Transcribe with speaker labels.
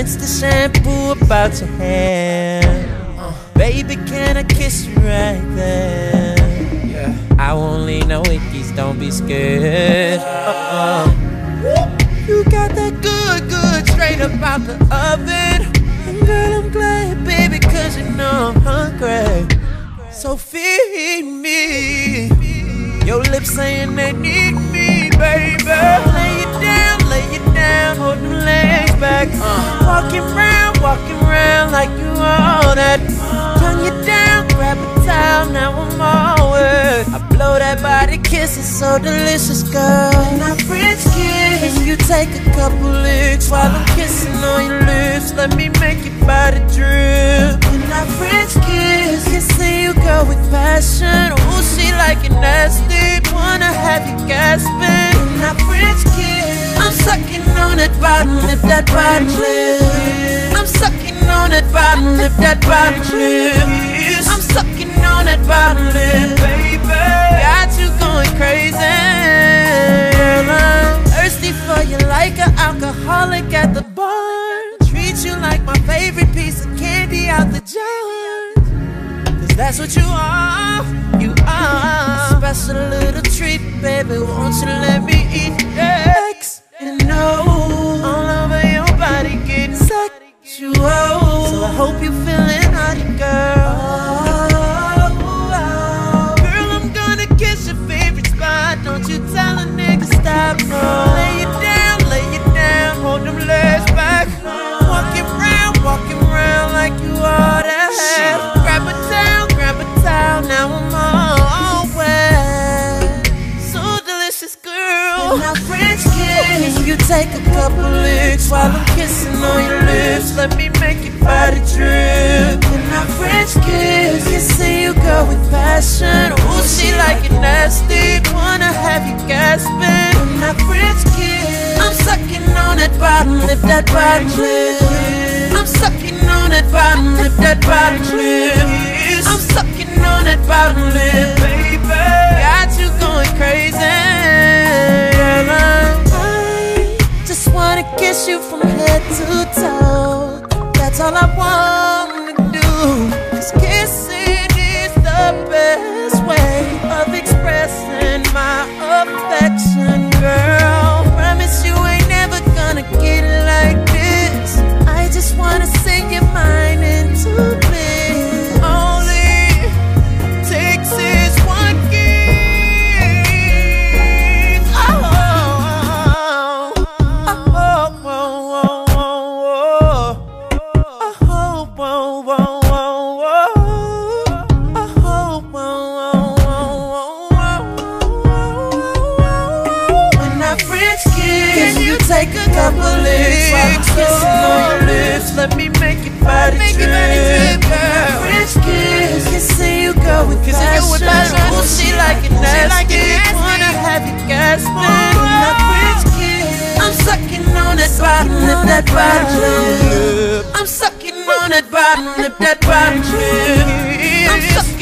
Speaker 1: rinse the shampoo about your hair. Uh, baby, can I kiss you right there? Yeah. I won't leave no wickies, don't be scared. Uh-uh. You got that good, good straight up out the oven. And girl, I'm glad, baby, cause you know I'm hungry. So feed me. Your lips saying they need me, baby. It down, lay it hold them legs back. Walking round, walking round like you all that. Turn you down, grab a towel, now I'm all wet. I blow that body kisses so delicious, girl. I French kiss, and you take a couple licks while I'm kissing on your lips. Let me make your body drip. And I French kiss, kissing you, girl, with passion. Ooh, she like it nasty, wanna have you gasping. And I French kiss, I'm sucking on that bottom lip, that bottom lip. I'm sucking on that bottom lip, that bottom lip. I'm sucking on that bottom lip, baby. Got you going crazy. I'm thirsty for you like an alcoholic at the bar. Treat you like my favorite piece of candy out the jar. Cause that's what you are, you are. Special little treat, baby. Won't you let me eat X take a couple licks while I'm kissing on your lips. Let me make your body drip. And I French kiss. Kissing you, girl, with passion. Ooh, she like it nasty. Wanna have you gasping. And I French kiss. I'm sucking on that bottom lip, that bottom lip. I'm sucking on that bottom lip, that bottom lip. I'm sucking on that bottom lip, head to toe. That's all I wanna do. Cause kissing is the best can you take a couple licks kissing on your lips? Let me make your body make drip. Your body drip. French kiss, kissing you, girl, with
Speaker 2: Kissing you with
Speaker 1: passion. Ooh, she like it nasty.
Speaker 2: like it nasty.
Speaker 1: Wanna have you gasping? When French kiss, I'm sucking on that bottom lip, that bottom lip. I'm sucking on that bottom lip, that bottom lip. I'm sucking